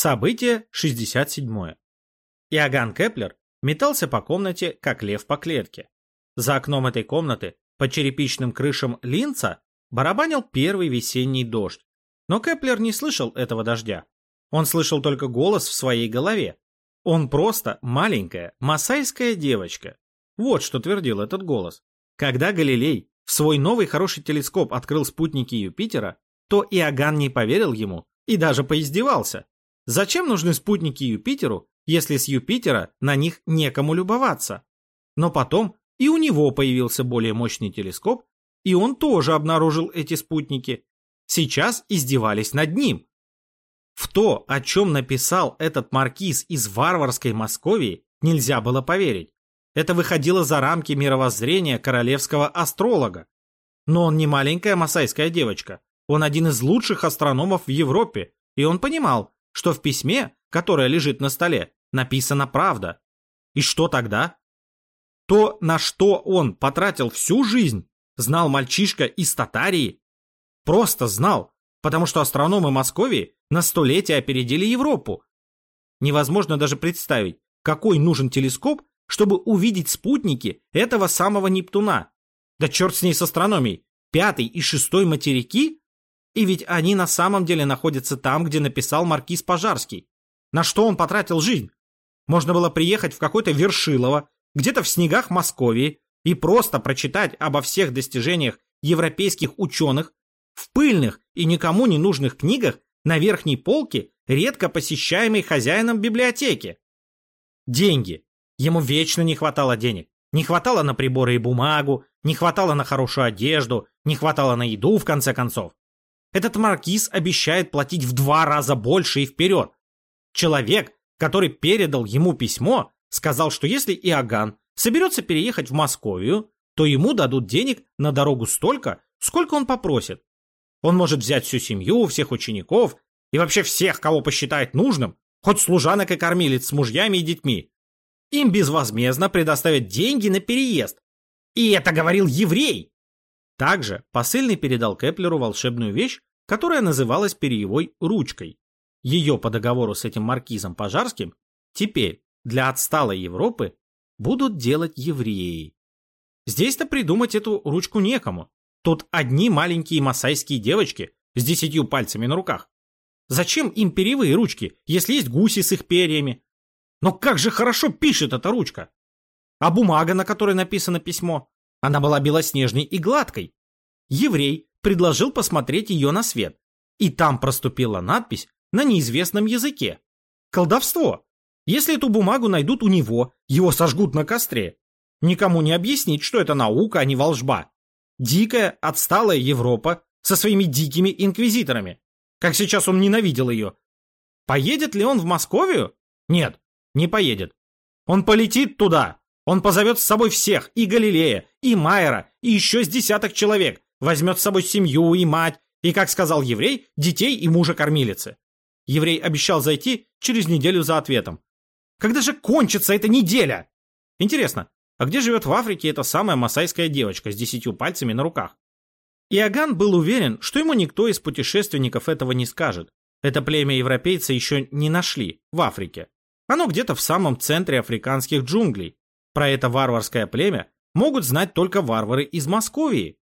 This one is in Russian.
Событие 67. Иоганн Кеплер метался по комнате, как лев по клетке. За окном этой комнаты, по черепичным крышам Линца, барабанил первый весенний дождь. Но Кеплер не слышал этого дождя. Он слышал только голос в своей голове. Он просто маленькая масайская девочка. Вот что твердил этот голос. Когда Галилей в свой новый хороший телескоп открыл спутники Юпитера, то Иоганн не поверил ему и даже поиздевался. Зачем нужны спутники Юпитеру, если с Юпитера на них некому любоваться? Но потом и у него появился более мощный телескоп, и он тоже обнаружил эти спутники. Сейчас издевались над ним. В то, о чем написал этот маркиз из варварской Московии, нельзя было поверить. Это выходило за рамки мировоззрения королевского астролога. Но он не маленькая масайская девочка. Он один из лучших астрономов в Европе, и он понимал, что в письме, которое лежит на столе, написана правда. И что тогда? То, на что он потратил всю жизнь, знал мальчишка из Татарии. Просто знал, потому что астрономы Московии на столетие опередили Европу. Невозможно даже представить, какой нужен телескоп, чтобы увидеть спутники этого самого Нептуна. Да черт с ней с астрономией. Пятый и шестой материки и ведь они на самом деле находятся там, где написал маркиз Пожарский. На что он потратил жизнь? Можно было приехать в какое-то Вершилово, где-то в снегах Московии, и просто прочитать обо всех достижениях европейских ученых в пыльных и никому не нужных книгах на верхней полке, редко посещаемой хозяином библиотеки. Деньги. Ему вечно не хватало денег. Не хватало на приборы и бумагу, не хватало на хорошую одежду, не хватало на еду, в конце концов. Этот маркиз обещает платить в два раза больше и вперед. Человек, который передал ему письмо, сказал, что если Иоганн соберется переехать в Московию, то ему дадут денег на дорогу столько, сколько он попросит. Он может взять всю семью, всех учеников и вообще всех, кого посчитает нужным, хоть служанок и кормилец с мужьями и детьми. Им безвозмездно предоставят деньги на переезд. И это говорил еврей. Также посыльный передал Кеплеру волшебную вещь, которая называлась перьевой ручкой. Ее по договору с этим маркизом Пожарским теперь для отсталой Европы будут делать евреи. Здесь-то придумать эту ручку некому. Тут одни маленькие масайские девочки с десятью пальцами на руках. Зачем им перьевые ручки, если есть гуси с их перьями? Но как же хорошо пишет эта ручка! А бумага, на которой написано письмо, она была белоснежной и гладкой. Еврей предложил посмотреть ее на свет, и там проступила надпись на неизвестном языке. Колдовство! Если эту бумагу найдут у него, его сожгут на костре. Никому не объяснить, что это наука, а не волжба. Дикая, отсталая Европа со своими дикими инквизиторами. Как сейчас он ненавидел ее. Поедет ли он в Московию? Нет, не поедет. Он полетит туда, он позовет с собой всех, и Галилея, и Майера, и еще с десяток человек, возьмет с собой семью и мать, и, как сказал еврей, детей и мужа-кормилицы. Еврей обещал зайти через неделю за ответом. Когда же кончится эта неделя? Интересно, а где живет в Африке эта самая масайская девочка с десятью пальцами на руках? Иоганн был уверен, что ему никто из путешественников этого не скажет. Это племя европейцы еще не нашли в Африке. Оно где-то в самом центре африканских джунглей, про это варварское племя могут знать только варвары из Московии.